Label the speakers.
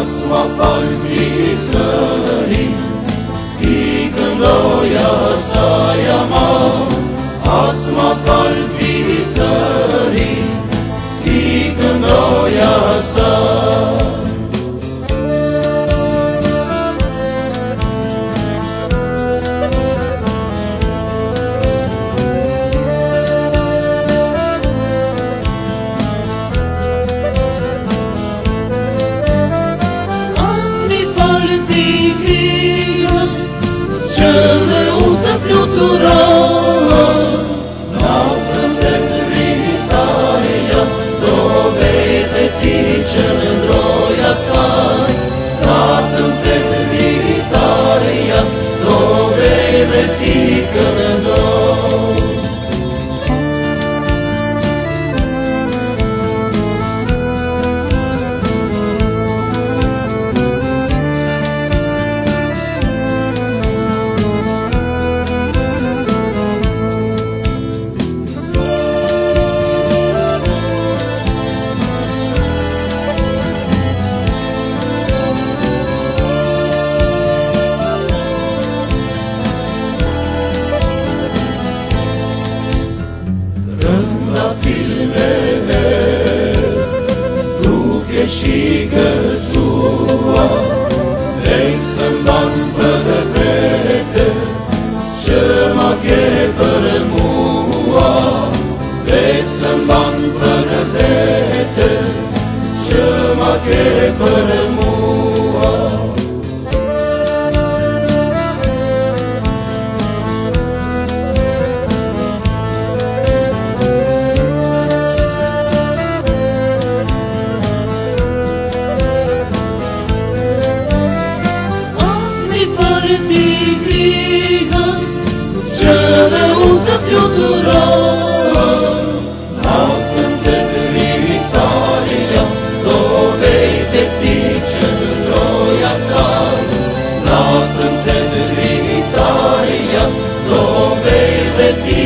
Speaker 1: Asma falki sarayım Fikir doya sayamam Asma falki cel în gloria sa, Tatăl întreg viitoarea, dovrei de ticălă doar. Lace Смерти крига, Сжале он за плютурок. Let me